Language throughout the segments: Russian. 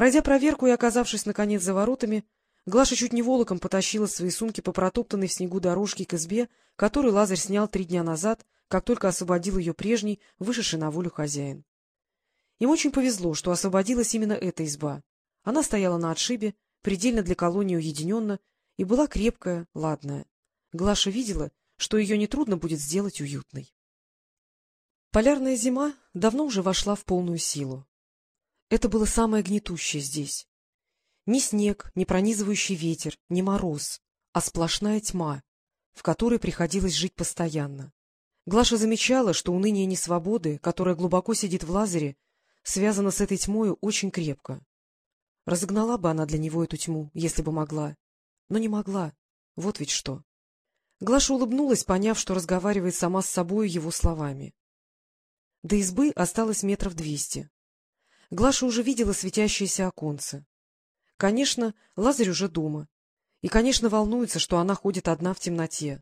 Пройдя проверку и оказавшись, наконец, за воротами, Глаша чуть не волоком потащила свои сумки по протоптанной в снегу дорожке к избе, которую Лазарь снял три дня назад, как только освободил ее прежний, вышедший на волю хозяин. Им очень повезло, что освободилась именно эта изба. Она стояла на отшибе, предельно для колонии уединенно, и была крепкая, ладная. Глаша видела, что ее нетрудно будет сделать уютной. Полярная зима давно уже вошла в полную силу. Это было самое гнетущее здесь. Ни снег, ни пронизывающий ветер, ни мороз, а сплошная тьма, в которой приходилось жить постоянно. Глаша замечала, что уныние несвободы, которое глубоко сидит в лазере, связано с этой тьмою очень крепко. Разогнала бы она для него эту тьму, если бы могла. Но не могла. Вот ведь что. Глаша улыбнулась, поняв, что разговаривает сама с собой его словами. До избы осталось метров двести. Глаша уже видела светящиеся оконцы. Конечно, Лазарь уже дома. И, конечно, волнуется, что она ходит одна в темноте.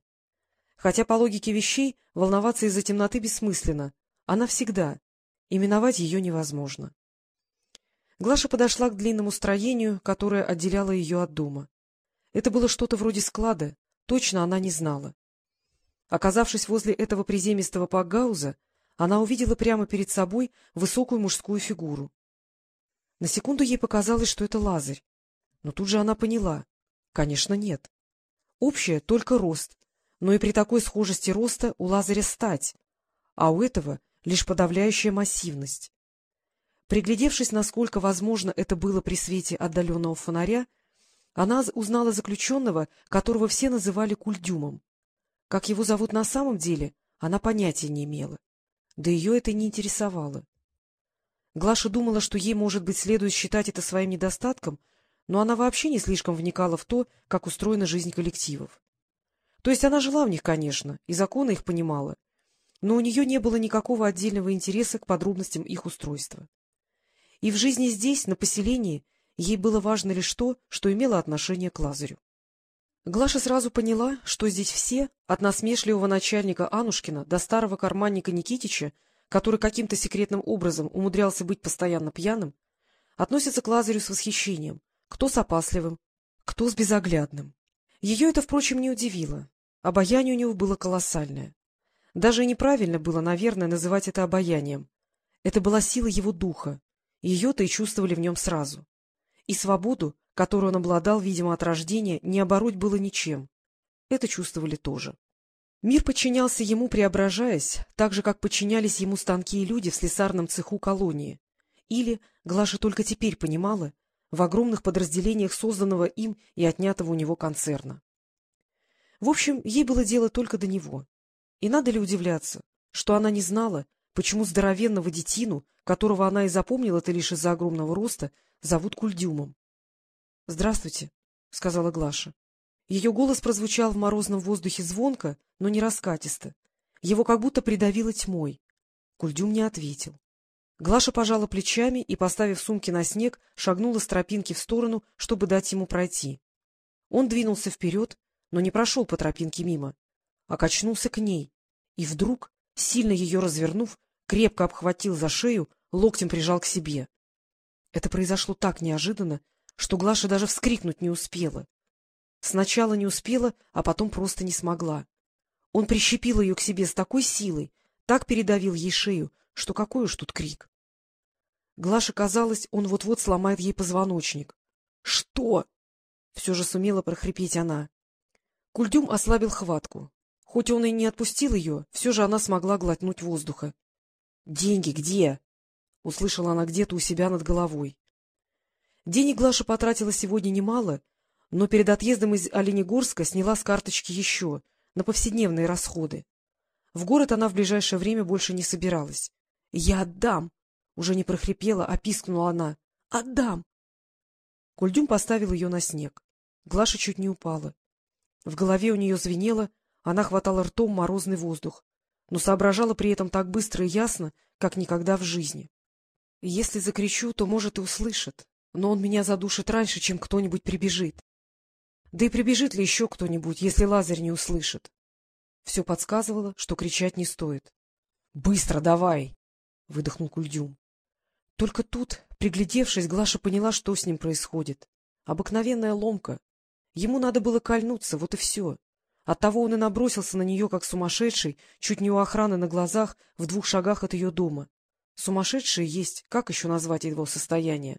Хотя по логике вещей волноваться из-за темноты бессмысленно. Она всегда. И миновать ее невозможно. Глаша подошла к длинному строению, которое отделяло ее от дома. Это было что-то вроде склада, точно она не знала. Оказавшись возле этого приземистого пакгауза, она увидела прямо перед собой высокую мужскую фигуру. На секунду ей показалось, что это Лазарь. Но тут же она поняла. Конечно, нет. Общее — только рост. Но и при такой схожести роста у Лазаря стать, а у этого лишь подавляющая массивность. Приглядевшись, насколько возможно это было при свете отдаленного фонаря, она узнала заключенного, которого все называли Кульдюмом. Как его зовут на самом деле, она понятия не имела. Да ее это не интересовало. Глаша думала, что ей, может быть, следует считать это своим недостатком, но она вообще не слишком вникала в то, как устроена жизнь коллективов. То есть она жила в них, конечно, и законы их понимала, но у нее не было никакого отдельного интереса к подробностям их устройства. И в жизни здесь, на поселении, ей было важно лишь то, что имело отношение к Лазарю. Глаша сразу поняла, что здесь все, от насмешливого начальника Анушкина до старого карманника Никитича, который каким-то секретным образом умудрялся быть постоянно пьяным, относятся к Лазарю с восхищением, кто с опасливым, кто с безоглядным. Ее это, впрочем, не удивило. Обаяние у него было колоссальное. Даже неправильно было, наверное, называть это обаянием. Это была сила его духа. Ее-то и чувствовали в нем сразу. И свободу, которую он обладал, видимо, от рождения, не обороть было ничем. Это чувствовали тоже. Мир подчинялся ему, преображаясь, так же, как подчинялись ему станки и люди в слесарном цеху колонии. Или, Глаша только теперь понимала, в огромных подразделениях созданного им и отнятого у него концерна. В общем, ей было дело только до него. И надо ли удивляться, что она не знала, почему здоровенного детину, которого она и запомнила-то лишь из-за огромного роста, зовут Кульдюмом. — Здравствуйте, — сказала Глаша. Ее голос прозвучал в морозном воздухе звонко, но не раскатисто. Его как будто придавило тьмой. Кульдюм не ответил. Глаша пожала плечами и, поставив сумки на снег, шагнула с тропинки в сторону, чтобы дать ему пройти. Он двинулся вперед, но не прошел по тропинке мимо, а качнулся к ней, и вдруг, сильно ее развернув, крепко обхватил за шею, локтем прижал к себе. Это произошло так неожиданно, что Глаша даже вскрикнуть не успела. Сначала не успела, а потом просто не смогла. Он прищепил ее к себе с такой силой, так передавил ей шею, что какой уж тут крик. Глаше казалось, он вот-вот сломает ей позвоночник. — Что? — все же сумела прохрипеть она. Кульдюм ослабил хватку. Хоть он и не отпустил ее, все же она смогла глотнуть воздуха. — Деньги где? — услышала она где-то у себя над головой. Денег Глаша потратила сегодня немало, но перед отъездом из Оленегорска сняла с карточки еще, на повседневные расходы. В город она в ближайшее время больше не собиралась. — Я отдам! — уже не прохрипела, а пискнула она. — Отдам! Кульдюм поставил ее на снег. Глаша чуть не упала. В голове у нее звенело, она хватала ртом морозный воздух, но соображала при этом так быстро и ясно, как никогда в жизни. Если закричу, то, может, и услышит, но он меня задушит раньше, чем кто-нибудь прибежит. Да и прибежит ли еще кто-нибудь, если Лазарь не услышит? Все подсказывало, что кричать не стоит. — Быстро давай! — выдохнул Кульдюм. Только тут, Приглядевшись, Глаша поняла, что с ним происходит. Обыкновенная ломка. Ему надо было кольнуться, вот и все. Оттого он и набросился на нее, как сумасшедший, чуть не у охраны на глазах, в двух шагах от ее дома. Сумасшедший есть, как еще назвать его состояние?